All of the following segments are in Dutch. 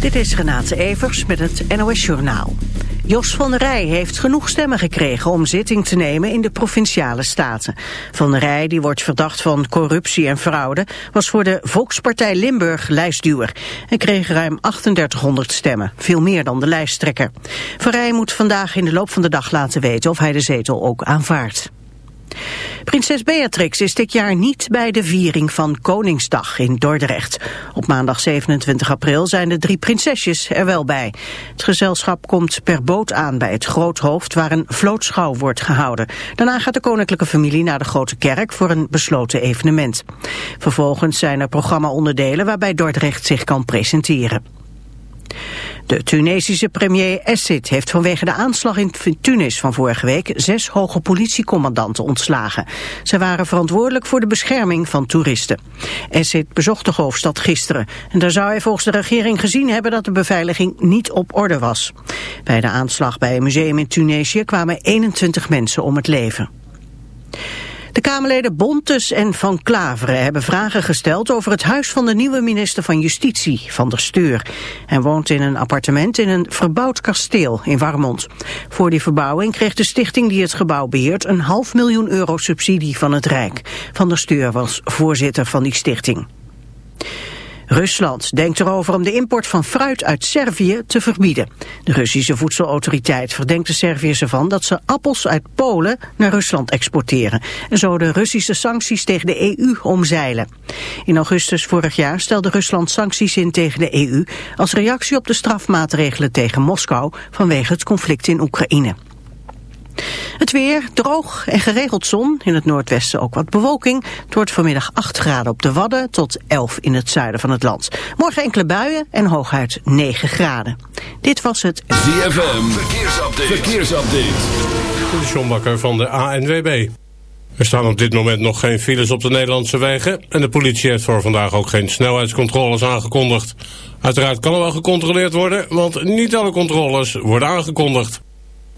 Dit is Renate Evers met het NOS Journaal. Jos van der Rij heeft genoeg stemmen gekregen om zitting te nemen in de provinciale staten. Van der Rij, die wordt verdacht van corruptie en fraude, was voor de Volkspartij Limburg lijstduwer en kreeg ruim 3800 stemmen, veel meer dan de lijsttrekker. Van Rij moet vandaag in de loop van de dag laten weten of hij de zetel ook aanvaardt. Prinses Beatrix is dit jaar niet bij de viering van Koningsdag in Dordrecht. Op maandag 27 april zijn de drie prinsesjes er wel bij. Het gezelschap komt per boot aan bij het Groothoofd waar een vlootschouw wordt gehouden. Daarna gaat de koninklijke familie naar de Grote Kerk voor een besloten evenement. Vervolgens zijn er programmaonderdelen waarbij Dordrecht zich kan presenteren. De Tunesische premier Essid heeft vanwege de aanslag in Tunis van vorige week zes hoge politiecommandanten ontslagen. Ze waren verantwoordelijk voor de bescherming van toeristen. Essid bezocht de hoofdstad gisteren en daar zou hij volgens de regering gezien hebben dat de beveiliging niet op orde was. Bij de aanslag bij een museum in Tunesië kwamen 21 mensen om het leven. De Kamerleden Bontes en Van Klaveren hebben vragen gesteld over het huis van de nieuwe minister van Justitie, Van der Steur. Hij woont in een appartement in een verbouwd kasteel in Warmond. Voor die verbouwing kreeg de stichting die het gebouw beheert een half miljoen euro subsidie van het Rijk. Van der Steur was voorzitter van die stichting. Rusland denkt erover om de import van fruit uit Servië te verbieden. De Russische voedselautoriteit verdenkt de Serviërs ervan dat ze appels uit Polen naar Rusland exporteren. En zo de Russische sancties tegen de EU omzeilen. In augustus vorig jaar stelde Rusland sancties in tegen de EU als reactie op de strafmaatregelen tegen Moskou vanwege het conflict in Oekraïne. Het weer droog en geregeld zon. In het noordwesten ook wat bewolking. Het wordt vanmiddag 8 graden op de Wadden tot 11 in het zuiden van het land. Morgen enkele buien en hooguit 9 graden. Dit was het ZFM. Verkeersupdate. Verkeersupdate. De Sjombakker van de ANWB. Er staan op dit moment nog geen files op de Nederlandse wegen... en de politie heeft voor vandaag ook geen snelheidscontroles aangekondigd. Uiteraard kan er wel gecontroleerd worden, want niet alle controles worden aangekondigd.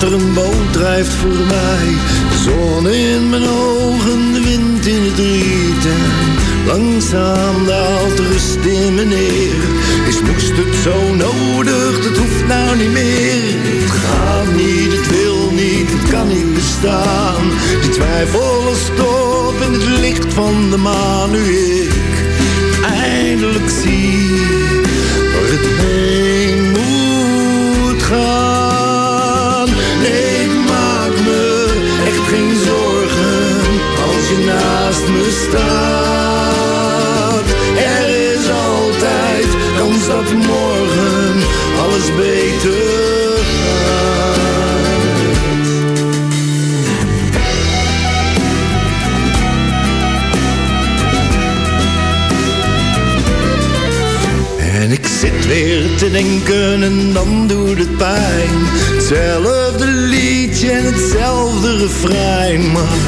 Water, een boot drijft voorbij. De zon in mijn ogen, de wind in het riet. Langzaam daalt de rust in neer. Is moest het zo nodig, dat hoeft nou niet meer. Het gaat niet, het wil niet, het kan niet bestaan. Die twijfel stop in het licht van de maan. Nu ik eindelijk zie waar het te denken en dan doet het pijn. Hetzelfde liedje en hetzelfde refrein. Maar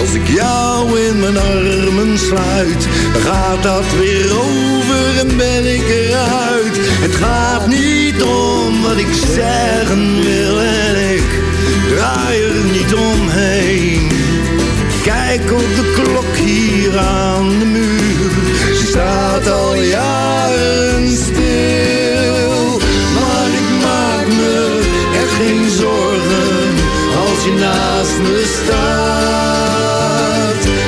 als ik jou in mijn armen sluit, gaat dat weer over en ben ik eruit. Het gaat niet om wat ik zeggen wil en ik draai er niet omheen. Kijk op de klok hier aan de muur. Staat al jaren stil. Geen zorgen als je naast me staat.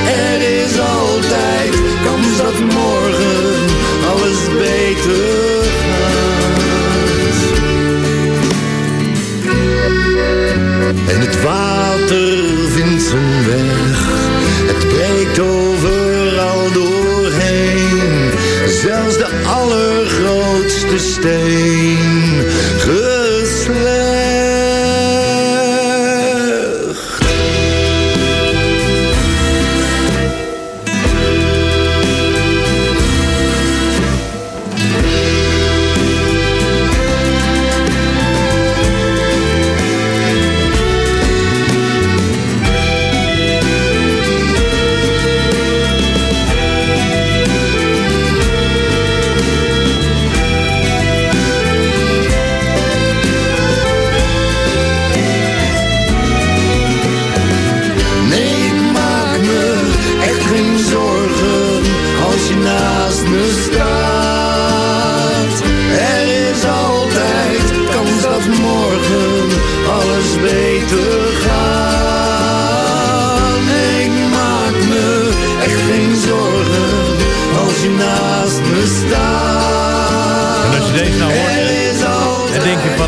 Er is altijd kans dat morgen alles beter gaat. En het water vindt zijn weg. Het breekt overal doorheen. Zelfs de allergrootste steen.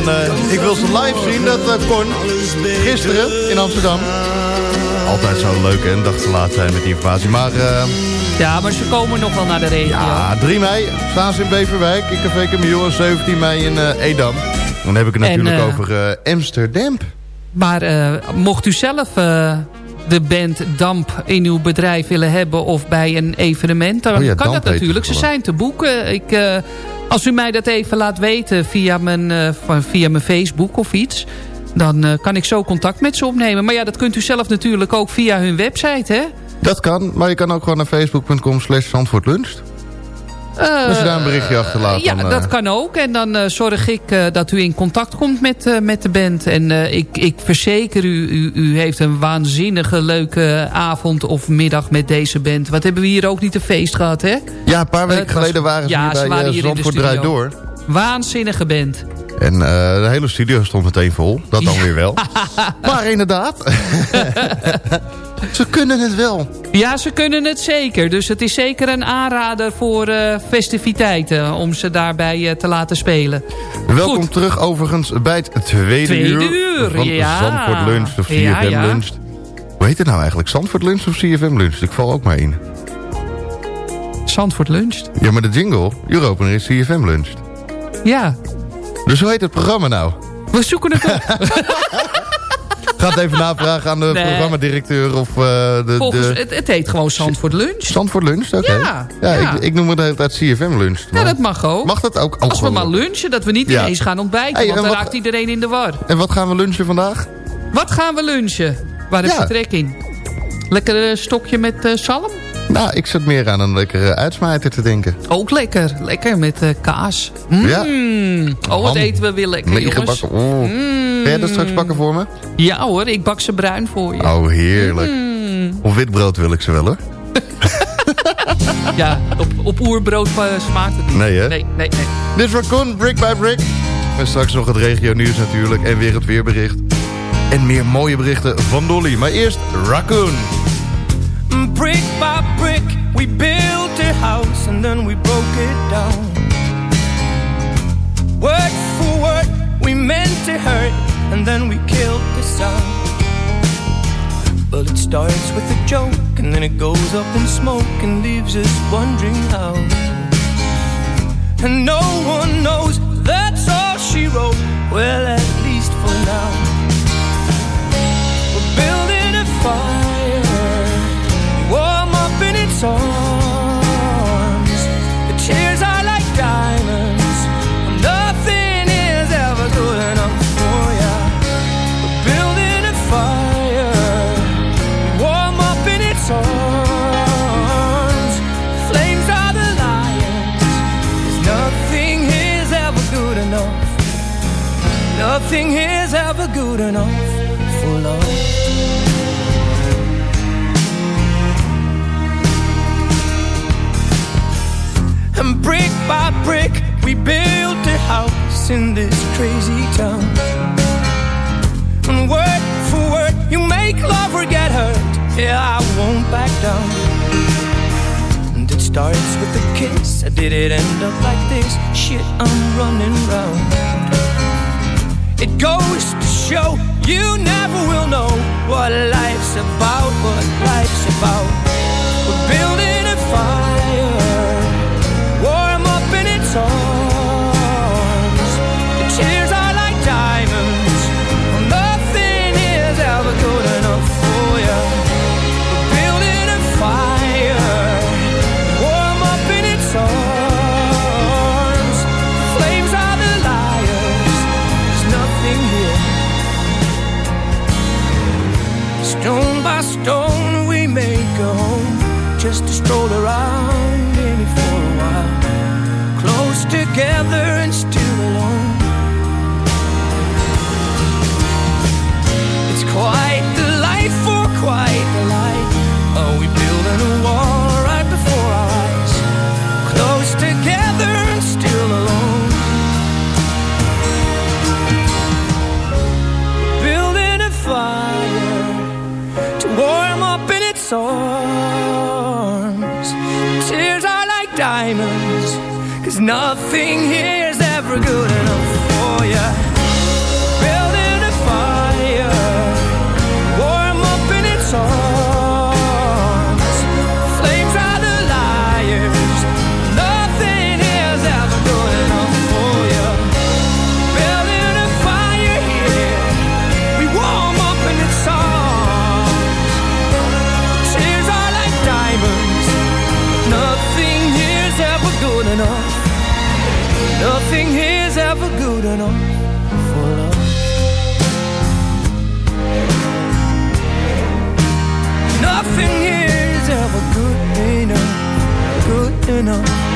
En eh, ik wil ze live zien, dat uh, kon. Gisteren in Amsterdam. Altijd zo leuk een dag te laat zijn met die informatie. Maar eh, Ja, maar ze komen nog wel naar de regio. ja, 3 mei staan ze in Beverwijk, in Café Camille. En 17 mei in eh, Edam. Dan heb ik het En, natuurlijk eh, over eh, Amsterdam. Maar eh, mocht u zelf eh, de band Damp in uw bedrijf willen hebben... of bij een evenement, dan Oh ja, kan Damp dat natuurlijk. Ze zijn te boeken. Ik, eh, als u mij dat even laat weten via mijn, eh, via mijn Facebook of iets... dan eh, kan ik zo contact met ze opnemen. Maar ja, dat kunt u zelf natuurlijk ook via hun website, hè? Dat kan, maar je kan ook gewoon naar facebook.com slash. Als je daar een berichtje achterlaat. Ja, dan, eh, dat kan ook. En dan eh, zorg ik eh, dat u in contact komt met, eh, met de band. En eh, ik, ik verzeker u, u, u heeft een waanzinnige leuke avond of middag met deze band. Wat hebben we hier ook niet een feest gehad, hè? Ja, een paar weken was- geleden waren ze ja, hier ze waren eh, hier Zandvoort. Draait Door. Waanzinnige band. En eh, de hele studio stond meteen vol. Dat dan weer wel. maar inderdaad. ze kunnen het wel. Ja, ze kunnen het zeker. Dus het is zeker een aanrader voor eh, festiviteiten... om ze daarbij eh, te laten spelen. Welkom Goed. terug overigens bij het tweede, Tweede uur, uur, van ja. Zandvoort Lunch of CFM Ja, ja. Lunch. Hoe heet het nou eigenlijk? Zandvoort Lunch of CFM Lunch? Ik val ook maar in. Zandvoort luncht. Ja, maar de jingle, Europener is CFM Lunch. Ja, Dus hoe heet het programma nou? we zoeken het op. Ga het even navragen aan de Nee. programmadirecteur of eh, de... Volgens, de... het, het heet gewoon Zandvoort lunch. Zandvoort Lunch, oké. Ja, ja, ja. Ik, ik noem het de hele tijd CFM Lunch. Ja, dat mag ook. Mag dat ook? Als we maar lunchen, dat we niet Ja. ineens gaan ontbijten. Hey, want dan wat- raakt iedereen in de war. En wat gaan we lunchen vandaag? Wat gaan we lunchen? Waar heb Ja. je trek in? Lekker eh, stokje met eh, zalm? Nou, ik zit meer aan een lekkere uitsmijter te denken. Ook lekker. Lekker met eh, kaas. Mm. Ja. Oh, wat eten we weer lekker, jongens. Meegebakken. Oh. Mm. Ga jij dat straks bakken voor me? Ja hoor, ik bak ze bruin voor je. Oh, heerlijk. Mm. Of witbrood wil ik ze wel, hoor. Ja, op, op oerbrood eh, smaakt het niet. Nee, hè? Nee, nee, nee. Dit is Raccoon, Brick by Brick. En straks nog het regio nieuws natuurlijk. En weer het weerbericht. En meer mooie berichten van Dolly. Maar eerst Raccoon. Brick by brick, we built a house and then we broke it down. Word for word, we meant to hurt and then we killed the sound. Well, it starts with a joke and then it goes up in smoke and leaves us wondering how. And no one knows that's all she wrote. Well, at least for now. We're building a fire Storms, The tears are like diamonds. Nothing is ever good enough for ya. We're building a fire, warm up in its arms. Flames are the lions. Nothing is ever good enough. Nothing is ever good enough. by brick, we built a house in this crazy town. And word for word, you make love or get hurt. Yeah, I won't back down. And it starts with a kiss. I did it end up like this? Shit, I'm running round. It goes to show you never will know what life's about, what life's about. nothing here. going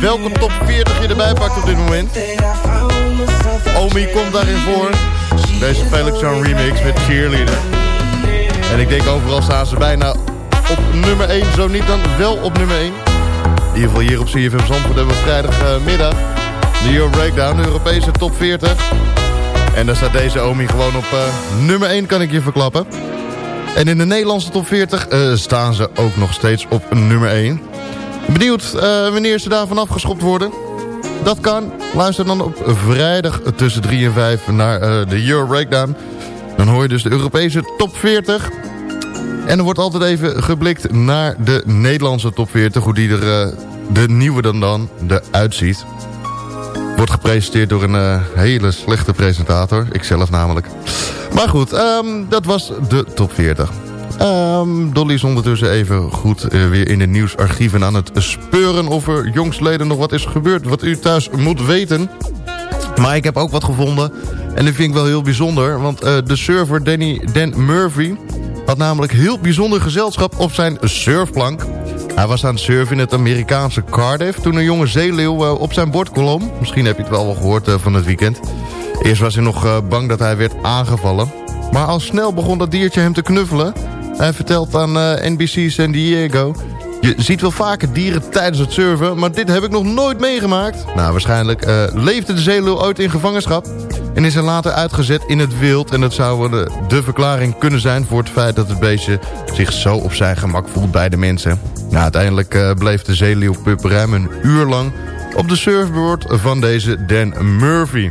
welke top 40 je erbij pakt op dit moment. Omi komt daarin voor. Deze Felix Young remix met Cheerleader. En ik denk overal staan ze bijna op nummer 1. Zo niet dan wel op nummer 1. In ieder geval hier op CFM Zandvoort hebben we vrijdagmiddag. De Euro Breakdown, de Europese top 40. En daar staat deze Omi gewoon op uh, nummer 1, kan ik je verklappen. En in de Nederlandse top 40 uh, staan ze ook nog steeds op nummer 1. Benieuwd uh, wanneer ze daarvan afgeschopt worden? Dat kan. Luister dan op vrijdag tussen 3 en 5 naar de Euro Breakdown. Dan hoor je dus de Europese top 40. En er wordt altijd even geblikt naar de Nederlandse top 40. Hoe die er de nieuwe dan dan eruit ziet. Wordt gepresenteerd door een hele slechte presentator. Ikzelf namelijk. Maar goed, um, dat was de top 40. Um, Dolly is ondertussen even goed uh, weer in het nieuwsarchieven aan het speuren... of er jongstleden nog wat is gebeurd wat u thuis moet weten. Maar ik heb ook wat gevonden. En dat vind ik wel heel bijzonder. Want uh, de surfer Danny Dan Murphy had namelijk heel bijzonder gezelschap op zijn surfplank. Hij was aan het surfen in het Amerikaanse Cardiff... toen een jonge zeeleeuw uh, op zijn bord klom. Misschien heb je het wel wel gehoord van het weekend. Eerst was hij nog bang dat hij werd aangevallen. Maar al snel begon dat diertje hem te knuffelen. Hij vertelt aan NBC San Diego... Je ziet wel vaker dieren tijdens het surfen, maar dit heb ik nog nooit meegemaakt. Nou, waarschijnlijk uh, leefde de zeeleeuw ooit in gevangenschap... en is er later uitgezet in het wild. En dat zou de, de verklaring kunnen zijn voor het feit dat het beestje zich zo op zijn gemak voelt bij de mensen. Nou, uiteindelijk uh, bleef de zeeleeuwpup ruim een uur lang op de surfboard van deze Dan Murphy.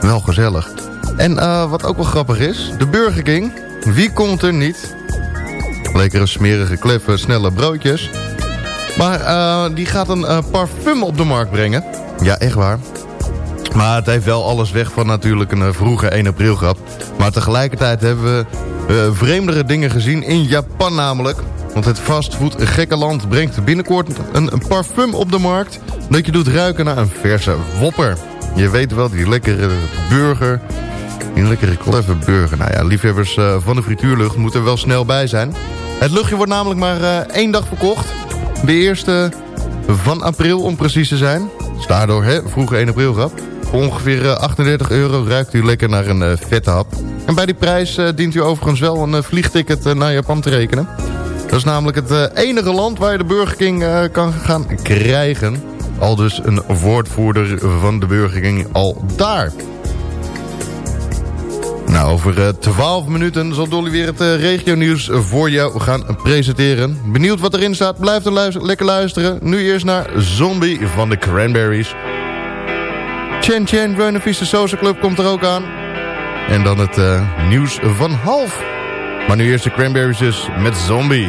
Wel gezellig. En wat ook wel grappig is, de Burger King, wie komt er niet... Lekkere smerige, kleffe, snelle broodjes. Maar uh, die gaat een uh, parfum op de markt brengen. Ja, echt waar. Maar het heeft wel alles weg van natuurlijk een uh, vroege 1 april grap. Maar tegelijkertijd hebben we vreemdere dingen gezien. In Japan namelijk. Want het fastfood gekke land brengt binnenkort een, een parfum op de markt... dat je doet ruiken naar een verse wopper. Je weet wel, die lekkere burger... Die lekkere kleffe burger. Nou ja, liefhebbers van de frituurlucht moeten er wel snel bij zijn. Het luchtje wordt namelijk maar uh, één dag verkocht. De eerste van april om precies te zijn. Dus daardoor, hè, vroege 1 april grap. Voor ongeveer uh, 38 euro ruikt u lekker naar een vette hap. En bij die prijs dient u overigens wel een vliegticket naar Japan te rekenen. Dat is namelijk het enige land waar je de Burger King kan gaan krijgen. Al dus een woordvoerder van de Burger King al daar. Over uh, 12 minuten zal Dolly weer het uh, regionieuws voor jou gaan presenteren. Benieuwd wat erin staat? Blijf er lekker luisteren. Nu eerst naar Zombie van de Cranberries. Chen Chen, Vista Social Club komt er ook aan. En dan het nieuws van half. Maar nu eerst de Cranberries dus met Zombie.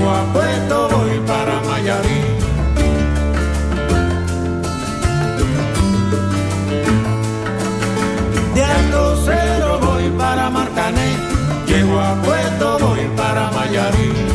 Llego a Puerto voy para Mayarín. De Alto Cedro voy para Marcané, llego a Puerto voy para Mayarín.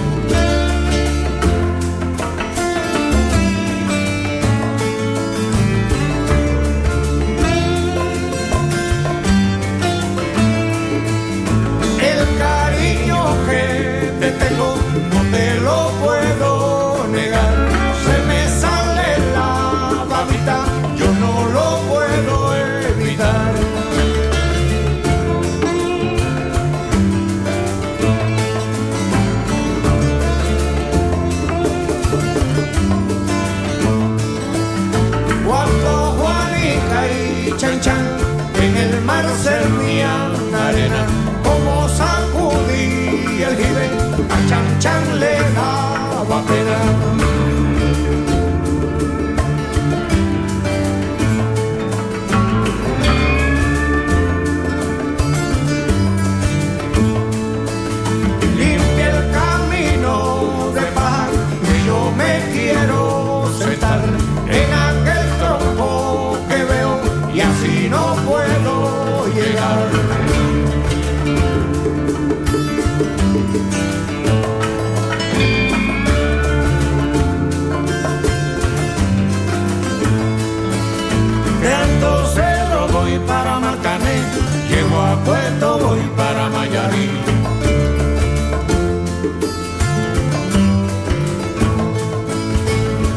Voy para Mayarí.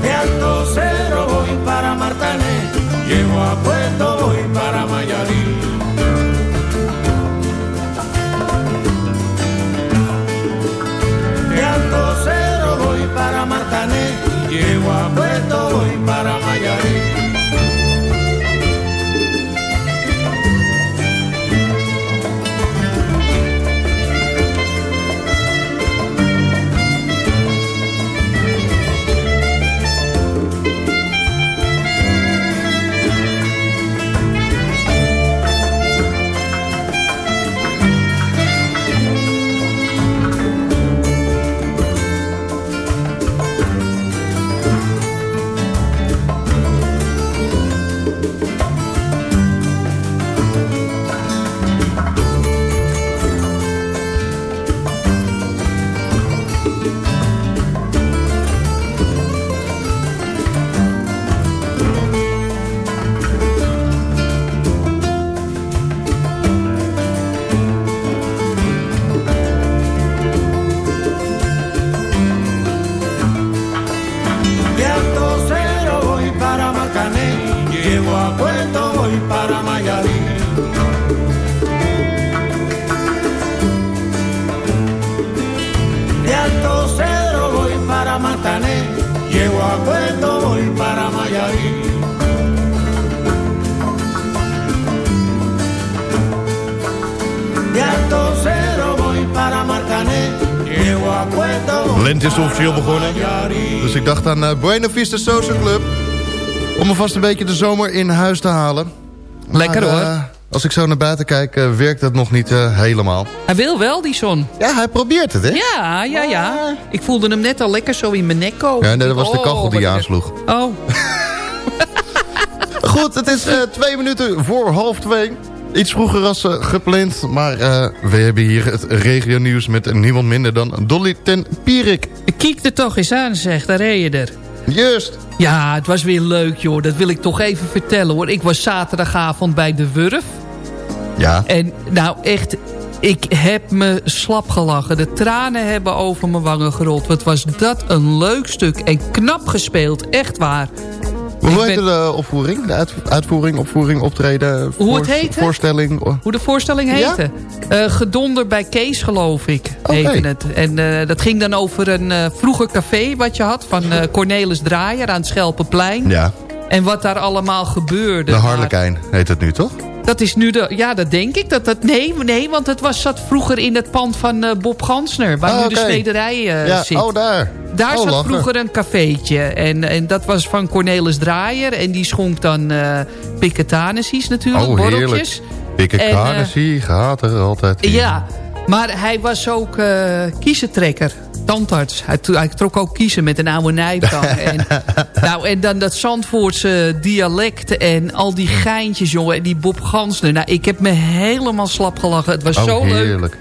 De Om alvast een beetje de zomer in huis te halen. Lekker, Maar, hoor. eh, als ik zo naar buiten kijk, eh, werkt dat nog niet eh, helemaal. Hij wil wel, die zon. Ja, hij probeert het, hè? Ja, ja, ja. Ik voelde hem net al lekker zo in mijn nek komen. Ja, nee, dat was de Oh, kachel die aansloeg. Oh, Goed, het is twee minuten voor half twee. Iets vroeger als gepland, maar we hebben hier het regionieuws met niemand minder dan Dolly ten Pierik. kijk er toch eens aan, zeg. Daar reed je er. Juist. Ja, het was weer leuk, joh. Dat wil ik toch even vertellen, hoor. Ik was zaterdagavond bij De Wurf. Ja. En nou, echt... Ik heb me slap gelachen. De tranen hebben over mijn wangen gerold. Wat was dat een leuk stuk. En knap gespeeld. Echt waar. Hoe heette de opvoering? De uit- uitvoering, opvoering, optreden? Hoe het heette? Voorstelling? Hoe de voorstelling heette? Eh, gedonder bij Kees, geloof ik, heette het. En eh, dat ging dan over een eh, vroeger café wat je had... van eh, Cornelis Draaier aan het Schelpenplein. Ja, En wat daar allemaal gebeurde. de Harlekijn heet het nu, toch? Dat is nu de... Ja, dat denk ik. Dat, dat, nee, nee, want het was, zat vroeger in het pand van eh, Bob Gansner... waar Ah, nu de oké. smederij eh, ja, zit. oh daar. Daar oh, zat lachen. vroeger een cafeetje. En, en dat was van Cornelis Draaier. En die schonk dan piketanessis natuurlijk, Oh, borreltjes. heerlijk. Carnesie gaat er altijd in. Ja, maar hij was ook eh kiezentrekker. Tandarts. Hij, hij trok ook kiezen met een oude nijptang. en, nou, en dan dat Zandvoortse dialect en al die geintjes, jongen. En die Bob Gansner. Nou, ik heb me helemaal slap gelachen. Het was Oh, zo leuk.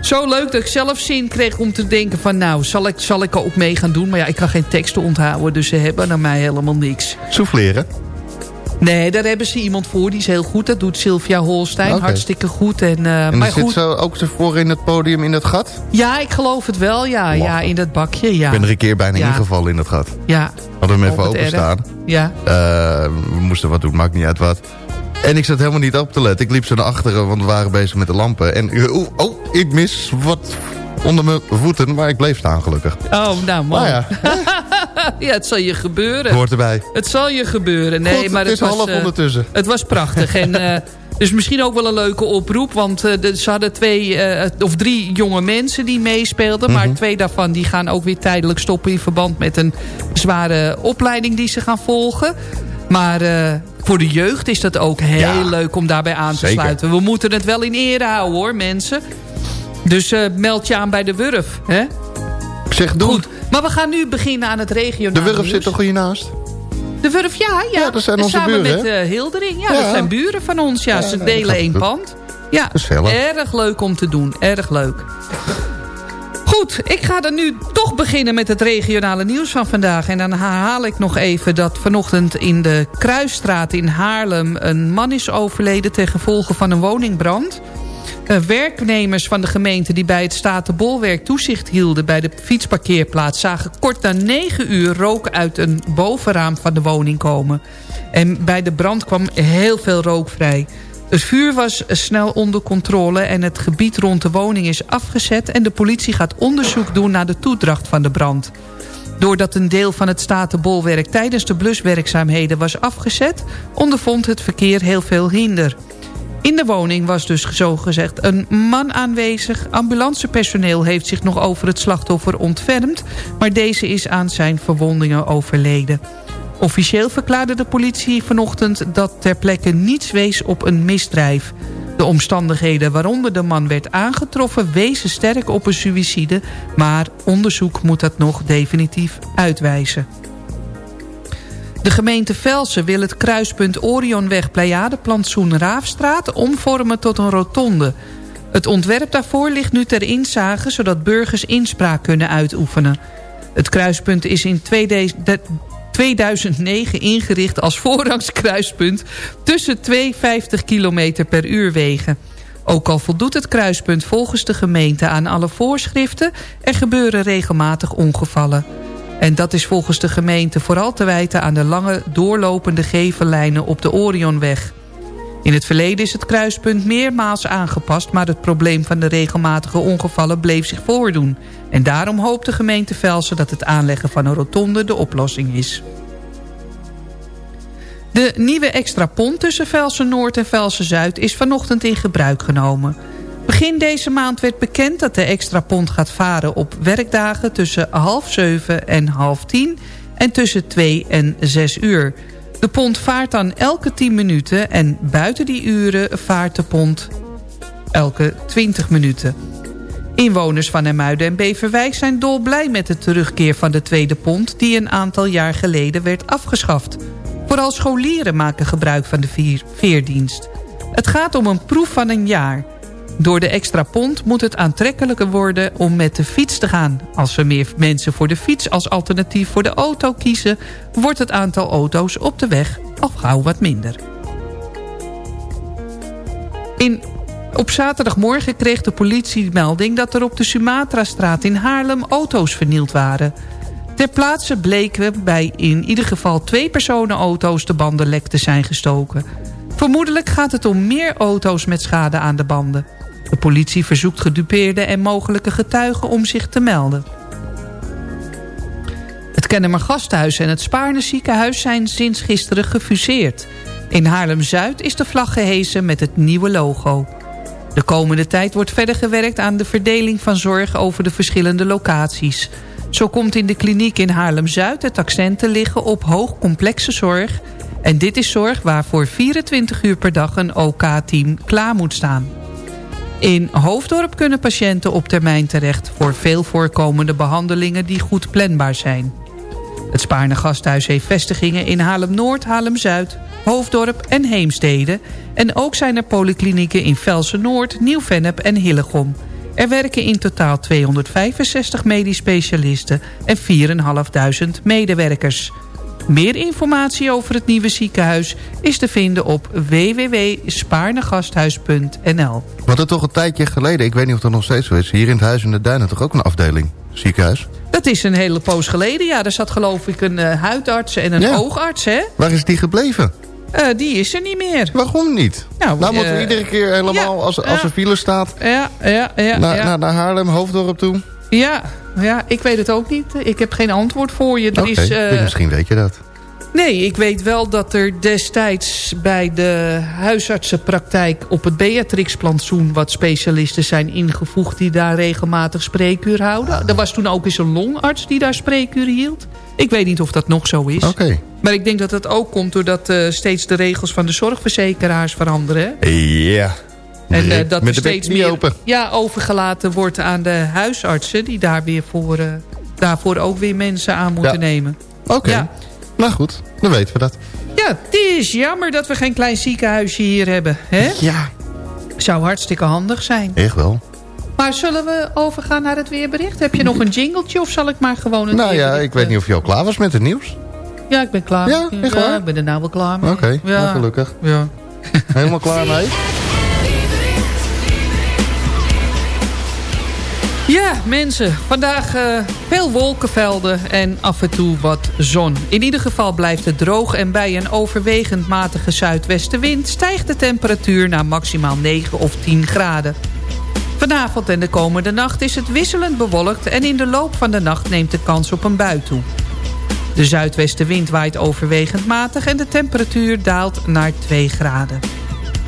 Zo leuk dat ik zelf zin kreeg om te denken van... nou, zal ik, zal ik ook mee gaan doen? Maar ja, ik kan geen teksten onthouden, dus ze hebben aan mij helemaal niks. Souffleren. Nee, daar hebben ze iemand voor, die is heel goed. Dat doet Sylvia Holstein, hartstikke goed. En, eh, En maar zit goed, zo ook voor in het podium in het gat? ja, ik geloof het wel, ja, ja in dat bakje, ja. Ik ben er een keer bijna Ja. ingevallen in het gat. Ja. Hadden we hem even openstaan. Ja. Eh, we moesten wat doen, maakt niet uit wat. En ik zat helemaal niet op te letten. Ik liep zo naar achteren, want we waren bezig met de lampen. En uh, oh, oh, ik mis wat onder mijn voeten, maar ik bleef staan gelukkig. Oh, nou man. Maar ja, ja, het zal je gebeuren. hoort erbij. Het zal je gebeuren. Nee, Goed, maar het is was, half eh, ondertussen. Het was prachtig. en eh, dus misschien ook wel een leuke oproep. Want de- ze hadden twee of drie jonge mensen die meespeelden. Maar Mhm. twee daarvan die gaan ook weer tijdelijk stoppen... in verband met een zware opleiding die ze gaan volgen. Maar voor de jeugd is dat ook heel Ja, leuk om daarbij aan te zeker. sluiten. We moeten het wel in ere houden hoor, mensen. Dus meld je aan bij de Wurf. Hè? Zeg, doe. Goed, maar we gaan nu beginnen aan het regionaal De Wurf zit toch hiernaast? De Wurf, ja. ja. Ja, dat zijn onze Samen buren, met eh, Hildering. Ja, Ja. dat zijn buren van ons. Ja, ze delen één pand. Ja, Gezellig. erg leuk om te doen. Erg leuk. Goed, ik ga dan nu toch beginnen met het regionale nieuws van vandaag. En dan herhaal ik nog even dat vanochtend in de Kruisstraat in Haarlem... een man is overleden ten gevolge van een woningbrand. Eh, werknemers van de gemeente die bij het Statenbolwerk toezicht hielden... bij de fietsparkeerplaats zagen kort na negen uur rook uit een bovenraam van de woning komen. En bij de brand kwam heel veel rook vrij. Het vuur was snel onder controle en het gebied rond de woning is afgezet... en de politie gaat onderzoek doen naar de toedracht van de brand. Doordat een deel van het Statenbolwerk tijdens de bluswerkzaamheden was afgezet... ondervond het verkeer heel veel hinder. In de woning was dus zogezegd een man aanwezig. Ambulancepersoneel heeft zich nog over het slachtoffer ontfermd... maar deze is aan zijn verwondingen overleden. Officieel verklaarde de politie vanochtend dat ter plekke niets wees op een misdrijf. De omstandigheden waaronder de man werd aangetroffen wezen sterk op een suïcide... maar onderzoek moet dat nog definitief uitwijzen. De gemeente Velsen wil het kruispunt Orionweg Pleiadeplantsoen Raafstraat omvormen tot een rotonde. Het ontwerp daarvoor ligt nu ter inzage zodat burgers inspraak kunnen uitoefenen. Het kruispunt is in 2009 ingericht als voorrangskruispunt tussen 250 km per uur wegen. Ook al voldoet het kruispunt volgens de gemeente aan alle voorschriften... er gebeuren regelmatig ongevallen. En dat is volgens de gemeente vooral te wijten aan de lange doorlopende gevellijnen op de Orionweg. In het verleden is het kruispunt meermaals aangepast... maar het probleem van de regelmatige ongevallen bleef zich voordoen. En daarom hoopt de gemeente Velsen dat het aanleggen van een rotonde de oplossing is. De nieuwe extra pont tussen Velsen Noord en Velsen Zuid is vanochtend in gebruik genomen. Begin deze maand werd bekend dat de extra pont gaat varen op werkdagen tussen half zeven en half tien en tussen twee en zes uur. De pont vaart dan elke 10 minuten en buiten die uren vaart de pont elke 20 minuten. Inwoners van Hermuiden en Beverwijk zijn dolblij met de terugkeer van de tweede pont... die een aantal jaar geleden werd afgeschaft. Vooral scholieren maken gebruik van de veerdienst. Het gaat om een proef van een jaar. Door de extra pont moet het aantrekkelijker worden om met de fiets te gaan. Als er meer mensen voor de fiets als alternatief voor de auto kiezen... wordt het aantal auto's op de weg al gauw wat minder. In Op zaterdagmorgen kreeg de politie melding dat er op de Sumatra-straat in Haarlem auto's vernield waren. Ter plaatse bleken bij in ieder geval twee personenauto's de banden lek te zijn gestoken. Vermoedelijk gaat het om meer auto's met schade aan de banden. De politie verzoekt gedupeerden en mogelijke getuigen om zich te melden. Het Kennemer Gasthuis en het Spaarne ziekenhuis zijn sinds gisteren gefuseerd. In Haarlem-Zuid is de vlag gehesen met het nieuwe logo. De komende tijd wordt verder gewerkt aan de verdeling van zorg over de verschillende locaties. Zo komt in de kliniek in Haarlem-Zuid het accent te liggen op hoogcomplexe zorg... en dit is zorg waarvoor 24 uur per dag een OK-team klaar moet staan. In Hoofddorp kunnen patiënten op termijn terecht... voor veel voorkomende behandelingen die goed planbaar zijn. Het Spaarne Gasthuis heeft vestigingen in Haarlem-Noord, Haarlem-Zuid... Hoofddorp en Heemstede. En ook zijn er polyklinieken in Velsen-Noord, Nieuw-Vennep en Hillegom. Er werken in totaal 265 medisch specialisten en 4.500 medewerkers. Meer informatie over het nieuwe ziekenhuis is te vinden op www.spaarnegasthuis.nl. Wat er toch een tijdje geleden, ik weet niet of dat nog steeds zo is... hier in het Huis in de Duinen toch ook een afdeling, ziekenhuis? Dat is een hele poos geleden, ja. Er zat geloof ik een uh, huidarts en een oogarts, hè? Waar is die gebleven? Uh, die is er niet meer. Waarom niet? Nou, nou moeten we iedere keer helemaal, ja, als, als er file staat... Ja, ja, ja. Naar, naar Haarlem, Hoofddorp toe? Ja, ja, ik weet het ook niet. Ik heb geen antwoord voor je. Oké, okay, uh, misschien weet je dat. Nee, ik weet wel dat er destijds bij de huisartsenpraktijk op het Beatrix-plantsoen wat specialisten zijn ingevoegd die daar regelmatig spreekuur houden. Er was toen ook eens een longarts die daar spreekuur hield. Ik weet niet of dat nog zo is. Oké. Maar ik denk dat dat ook komt doordat uh, steeds de regels van de zorgverzekeraars veranderen. Ja. En uh, dat er steeds meer open. Ja, overgelaten wordt aan de huisartsen... die daar weer voor, uh, daarvoor ook weer mensen aan moeten ja. nemen. Oké. Okay. Ja. Nou goed, dan weten we dat. Ja, het is jammer dat we geen klein ziekenhuisje hier hebben. Hè? Ja. Zou hartstikke handig zijn. Echt wel. Maar zullen we overgaan naar het weerbericht? Heb je nog een jingletje of zal ik maar gewoon het Nou ja, eh? ik weet niet of je al klaar was met het nieuws. Ja, ik ben klaar. Ja, echt waar? Ja, ik ben er nou wel klaar mee. Oké, okay, ja. nou gelukkig. Ja. Helemaal klaar mee? mensen. Vandaag uh, veel wolkenvelden en af en toe wat zon. In ieder geval blijft het droog en bij een overwegend matige zuidwestenwind... stijgt de temperatuur naar maximaal 9 of 10 graden. Vanavond en de komende nacht is het wisselend bewolkt... en in de loop van de nacht neemt de kans op een bui toe. De zuidwestenwind waait overwegend matig... en de temperatuur daalt naar 2 graden.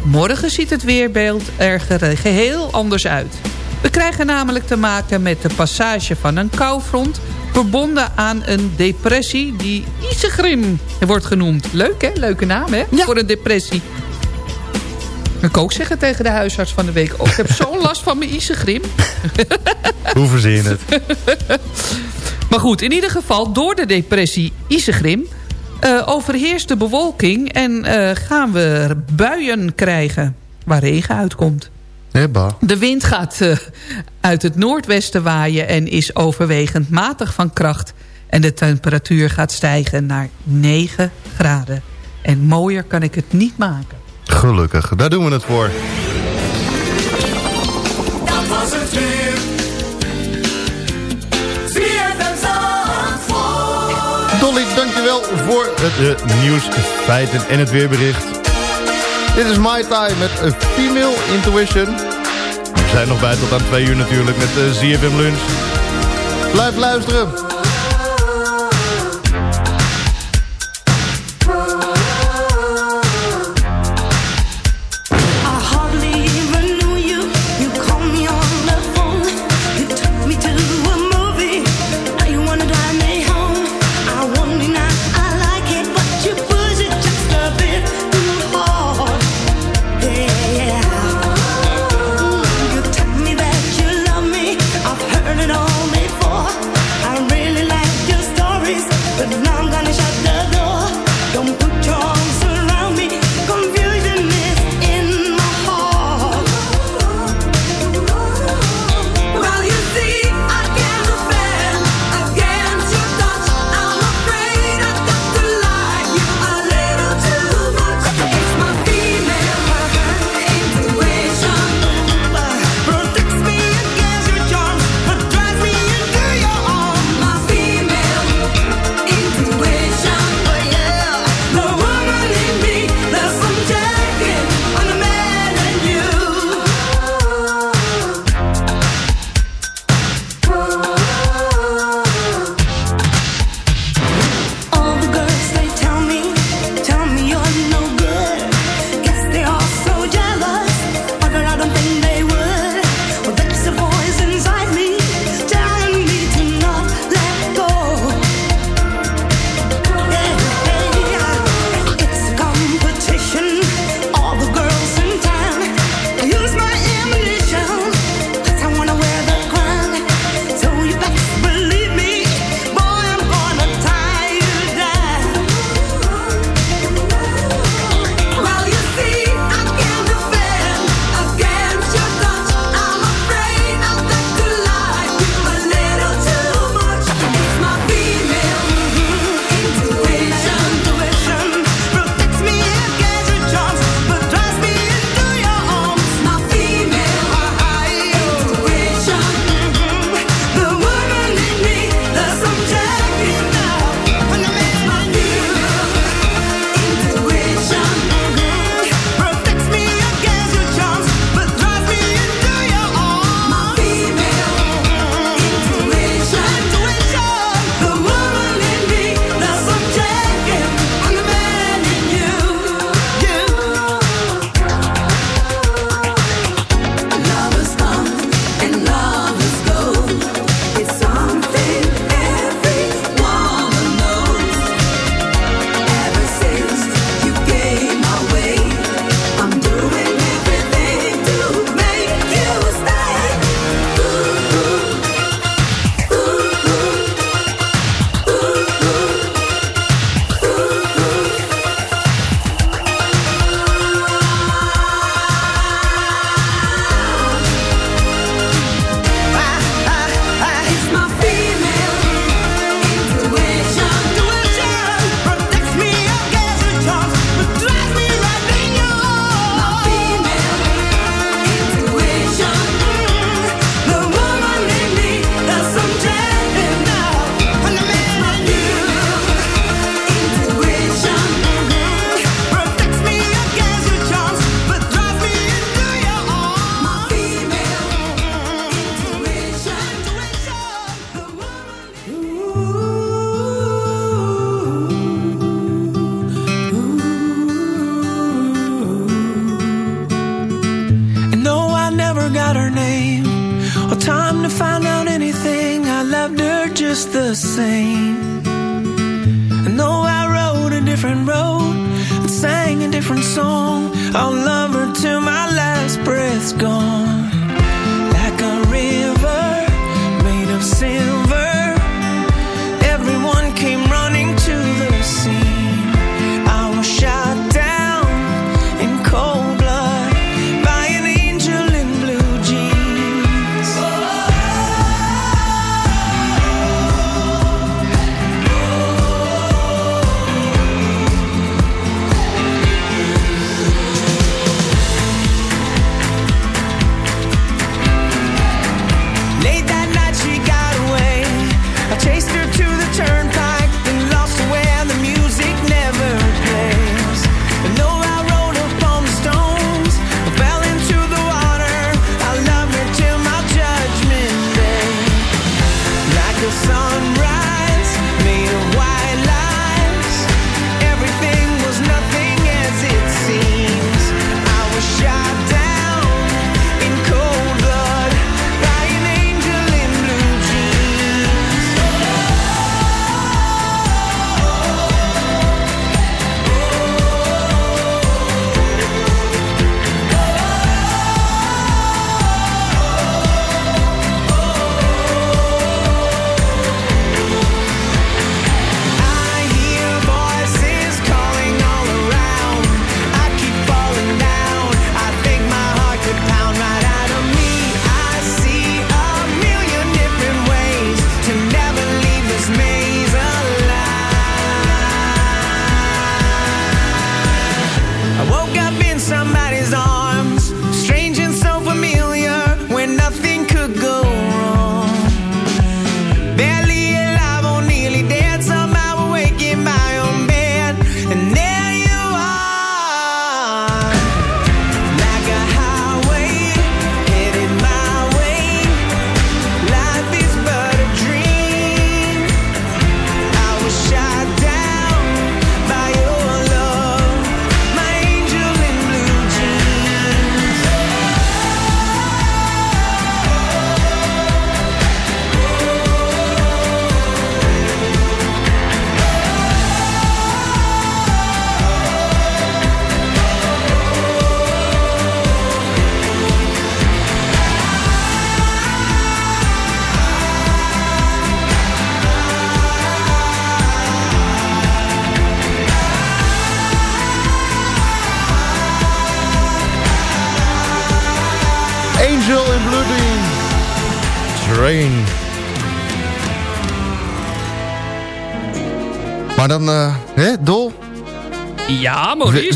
Morgen ziet het weerbeeld er geheel anders uit. We krijgen namelijk te maken met de passage van een koufront... verbonden aan een depressie die Isegrim wordt genoemd. Leuk, hè? Leuke naam, hè? Ja. Voor een depressie. Ik kan ook zeggen tegen de huisarts van de week... Oh, ik heb zo'n last van mijn Isegrim. Hoe verzin je het? maar goed, in ieder geval door de depressie Isegrim... Uh, overheerst de bewolking en uh, gaan we buien krijgen waar regen uitkomt. Hebba. De wind gaat uh, uit het noordwesten waaien en is overwegend matig van kracht. En de temperatuur gaat stijgen naar 9 graden. En mooier kan ik het niet maken. Gelukkig, daar doen we het voor. Dat was het weer. Dolly, dankjewel voor het uh, nieuws, feiten en het weerbericht. Dit is My Time met A Female Intuition. We zijn nog bij tot aan 2 uur natuurlijk met de ZFM Lunch. Blijf luisteren.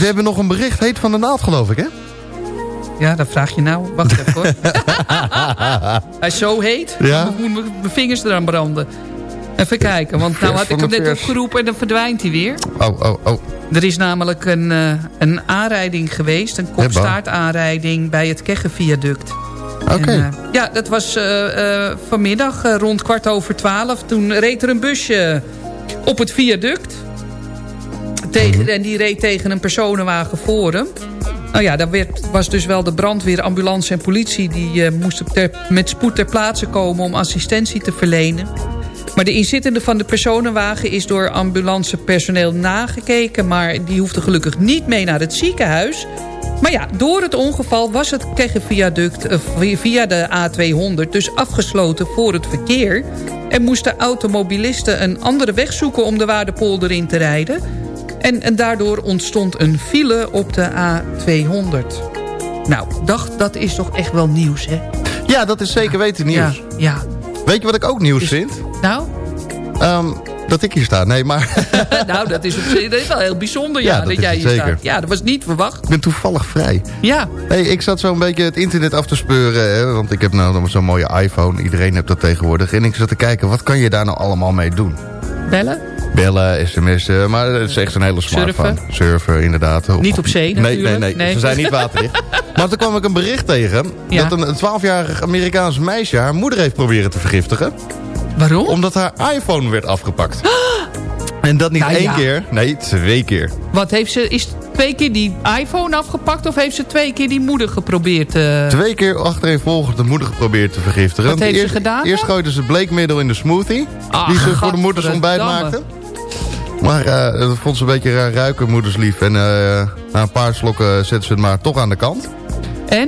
Hebben nog een bericht, heet van de naald geloof ik, hè? Ja, dat vraag je nou. Wacht even hoor. Hij is zo heet. Ja. Dan moet ik mijn vingers eraan branden. Even kijken, want nou had ik hem net opgeroepen en dan verdwijnt hij weer. Oh, oh, oh. Er is namelijk een, eh, een aanrijding geweest. Een kopstaartaanrijding bij het Keggenviaduct. Oké. Eh, ja, dat was eh, eh, vanmiddag rond kwart over twaalf. Toen reed er een busje op het viaduct. Tegen, En die reed tegen een personenwagen voor hem. Nou ja, daar werd, was dus wel de brandweer, ambulance en politie... die eh, moesten ter- met spoed ter plaatse komen om assistentie te verlenen. Maar de inzittende van de personenwagen is door ambulancepersoneel nagekeken... maar die hoefde gelukkig niet mee naar het ziekenhuis... Maar ja, door het ongeval was het Keggenviaduct eh, via de A200 dus afgesloten voor het verkeer. En moesten automobilisten een andere weg zoeken om de Waardepolder in te rijden. En, en daardoor ontstond een file op de A200. Nou, dacht, dat is toch echt wel nieuws, hè? Ja, dat is zeker weten nieuws. Ja, ja. Weet je wat ik ook nieuws vind? Nou? Ehm, dat ik hier sta. Nee, maar nou, dat is, op zich- wel heel bijzonder, ja, Ja, dat, jij hier zeker. staat. Ja, dat was niet verwacht. ik ben toevallig vrij. Ja, Hey, ik zat zo een beetje het internet af te speuren. Hè, want ik heb nou zo'n mooie iPhone. Iedereen heeft dat tegenwoordig. En ik zat te kijken, wat kan je daar nou allemaal mee doen? bellen? Bellen, sms'en, maar het is echt een hele smartphone. Surfen. Surfen, inderdaad. Niet op zee nee, nee, nee, Nee. Ze zijn niet waterdicht. maar toen kwam ik een bericht tegen... Ja. dat een 12-jarig Amerikaans meisje haar moeder heeft proberen te vergiftigen. Waarom? Omdat haar iPhone werd afgepakt. En dat niet Nou één ja. keer, nee, twee keer. Wat heeft ze, is twee keer die iPhone afgepakt... of heeft ze twee keer die moeder geprobeerd... eh, Twee keer achtereenvolgens de moeder geprobeerd te vergiftigen. Wat heeft ze gedaan Eerst gooiden ze bleekmiddel in de smoothie. Die ze voor de moeders ontbijt gadverdamme. Maar eh, dat vond ze een beetje raar ruiken, moeders lief. En eh, na een paar slokken zetten ze het maar toch aan de kant. En? Eh,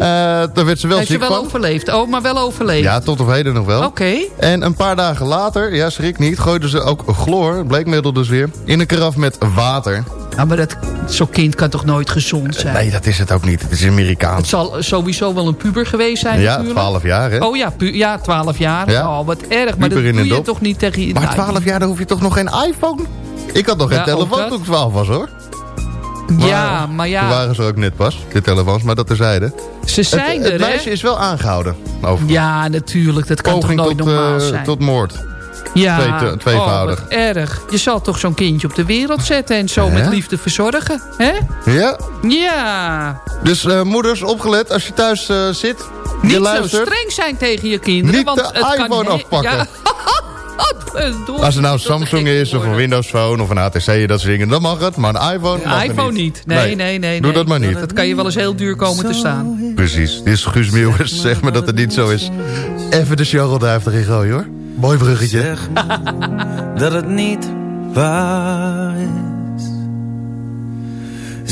daar werd ze wel heeft ze ziek wel van. overleefd? Oh, maar wel overleefd. Ja, tot op heden nog wel. Oké. En een paar dagen later, ja schrik niet, gooiden ze ook chloor, bleekmiddel dus weer, in een karaf met water. Ja, maar dat, zo'n kind kan toch nooit gezond zijn? Nee, dat is het ook niet. Het is Amerikaans. Het zal sowieso wel een puber geweest zijn Ja, natuurlijk. 12 jaar hè. Oh ja, ja 12 jaar. Ja. Oh, wat erg. Maar Puber dat doe je dop. toch niet tegen je... Maar Nou, 12 jaar, dan hoef je toch nog geen iPhone? Ik had nog geen Ja, telefoon toen ik 12 was hoor. Ja, maar Toen ja. waren ze ook net pas, de telefoons, maar dat terzijde. Ze zijn het, er, Het meisje is wel aangehouden. Ja, natuurlijk. Dat kan poging toch nooit tot, normaal eh, zijn? tot moord. ja. twee- te- tweevoudig. Oh, erg. Je zal toch zo'n kindje op de wereld zetten... en zo Ja. met liefde verzorgen, hè? Ja, Ja. dus eh, moeders, opgelet, als je thuis eh, zit, Niet je zo luistert. streng zijn tegen je kinderen. Niet want de het kan iPhone he- afpakken. Ja. Als het nou Samsung is, of een Windows Phone, of een ATC, dat soort dingen, dan mag het. Maar een iPhone mag het iPhone niet. Nee, nee, nee. Doe nee. dat maar niet. Dat kan je wel eens heel duur komen te staan. Precies. Dit is Guus Meeuwis. Zeg maar dat het niet zo is. Even de sjorrelduif erin gooien hoor. Mooi bruggetje. dat het niet waar is.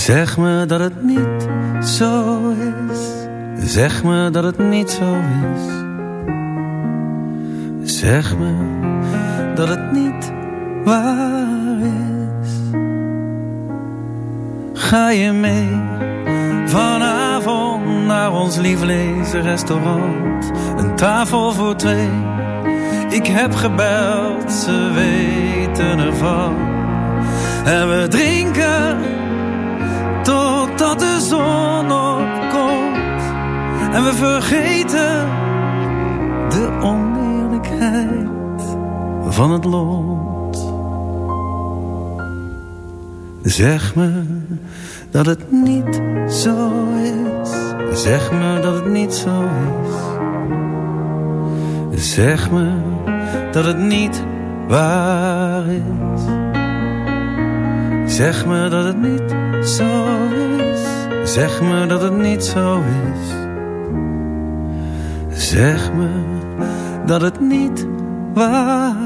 Zeg me dat het niet zo is. Zeg me dat het niet zo is. Zeg me dat het niet waar is. Ga je mee vanavond naar ons lievelingsrestaurant? Een tafel voor twee. Ik heb gebeld, ze weten ervan. En we drinken totdat de zon opkomt. En we vergeten de oneerlijkheid van het lot. Zeg me dat het niet zo is. Zeg me dat het niet zo is. Zeg me dat het niet waar is. Zeg me dat het niet zo is. Zeg me dat het niet zo is. Zeg me dat het niet waar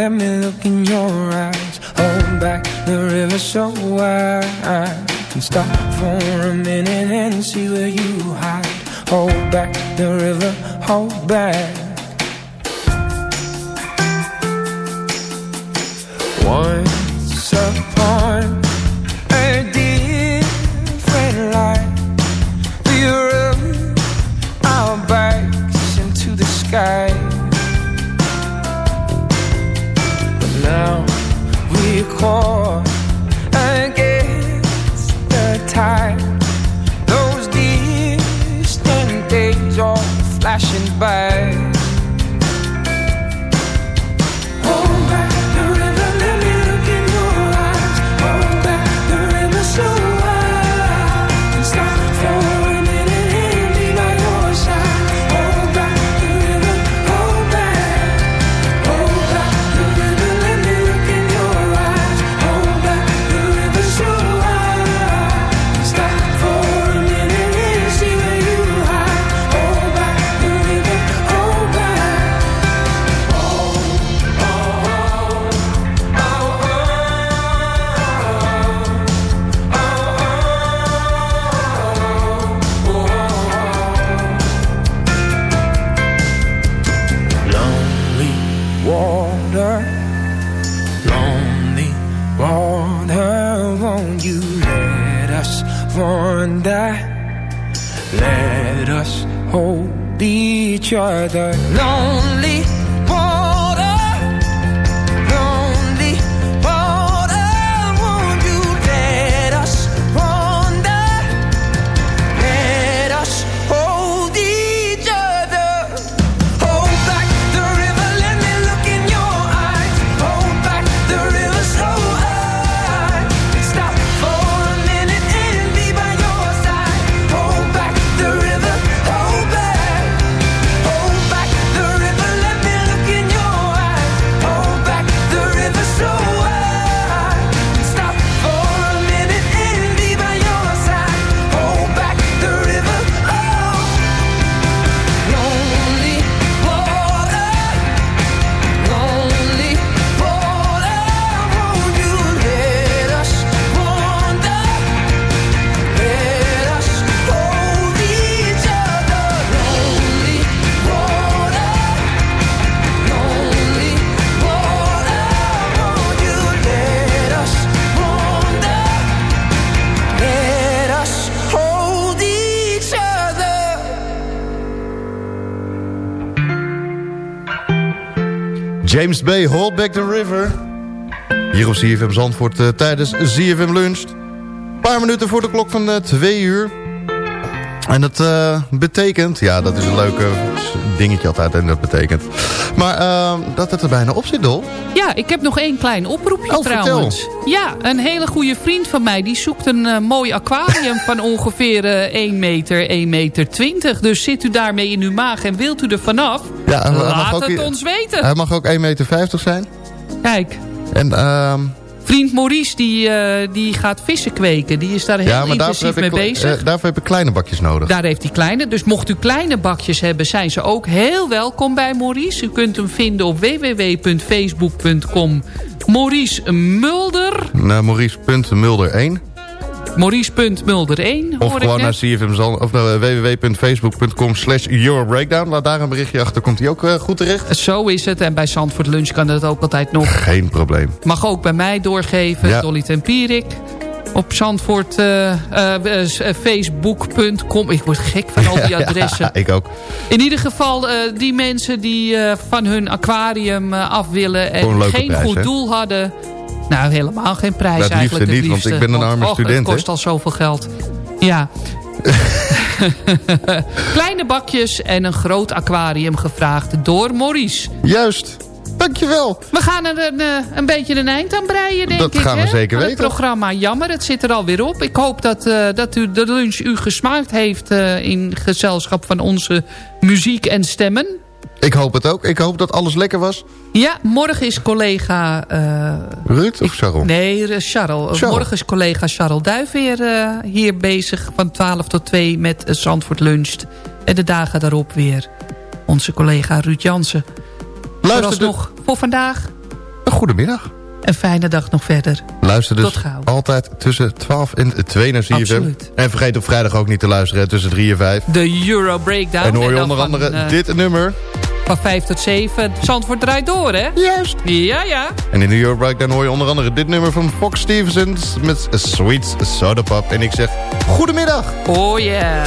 Let me look in your eyes. Hold back the river so I can stop for a minute and see where you hide. Hold back the river, hold back. paradise James Bay, Hold Back the River. Hier op CFM Zandvoort eh, tijdens CFM Lunch. Een paar minuten voor de klok van eh, twee uur. En dat eh, betekent, ja dat is een leuke dingetje altijd en dat betekent. Maar eh, dat het er bijna op zit, Dol. Ja, ik heb nog één klein oproepje Oh, vertel. trouwens. Ja, een hele goede vriend van mij... die zoekt een eh, mooi aquarium van ongeveer eh 1 meter, 1 meter 20. Dus zit u daarmee in uw maag en wilt u er vanaf? Ja, Laat ook- het ons weten. Hij mag ook 1,50 meter zijn. Kijk, En ehm vriend Maurice die, eh, die gaat vissen kweken. Die is daar heel ja, intensief mee ik, bezig. eh, daarvoor heb ik kleine bakjes nodig. Daar heeft hij kleine. Dus mocht u kleine bakjes hebben, zijn ze ook heel welkom bij Maurice. U kunt hem vinden op www.facebook.com. Maurice Mulder. Naar Maurice.mulder1. Maurice.mulder1 Of gewoon ik naar. CFM of naar www.facebook.com slash Eurobreakdown. Laat daar een berichtje achter, komt hij ook eh, goed terecht? Zo is het. En bij Zandvoort Lunch kan dat ook altijd nog. Geen probleem. Mag ook bij mij doorgeven. Ja. Dolly Tempierik. Op Zandvoort eh, eh, eh, Facebook.com. Ik word gek van al die adressen. Ja, ik ook. In ieder geval, eh, die mensen die eh, van hun aquarium eh, af willen... En geen prijs, goed hè? doel hadden... Nou, helemaal geen prijs Nou, het liefste eigenlijk. niet, want ik ben een arme och, student, Het hè? kost al zoveel geld. Ja. Kleine bakjes en een groot aquarium gevraagd door Maurice. Juist. Dankjewel. We gaan er een, eh, een beetje een eind aan breien, denk Dat ik. gaan we hè, zeker weten. Het programma, jammer, het zit er alweer op. Ik hoop dat, eh, dat u de lunch u gesmaakt heeft... eh, in gezelschap van onze muziek en stemmen. Ik hoop het ook. Ik hoop dat alles lekker was. Ja, morgen is collega... eh, Ruud of Sharon? Nee, eh, Charles. Charles. Morgen is collega Charles Duif weer eh, hier bezig... van 12 tot 2 met eh, Zandvoort Luncht. En de dagen daarop weer onze collega Ruud Jansen. Luister de- nog voor vandaag. Een goedemiddag. Een fijne dag nog verder. Luister dus Tot gauw. altijd tussen 12 en 2 naar CFM. En vergeet op vrijdag ook niet te luisteren tussen 3 en 5. De Euro Breakdown. En hoor je onder van, andere eh, dit nummer. Van 5 tot 7. Zandvoort draait door, hè? Juist. Ja, ja. En in de Euro Breakdown hoor je onder andere dit nummer van Fox Stevens met Sweet Soda Pop. En ik zeg, goedemiddag. Oh yeah.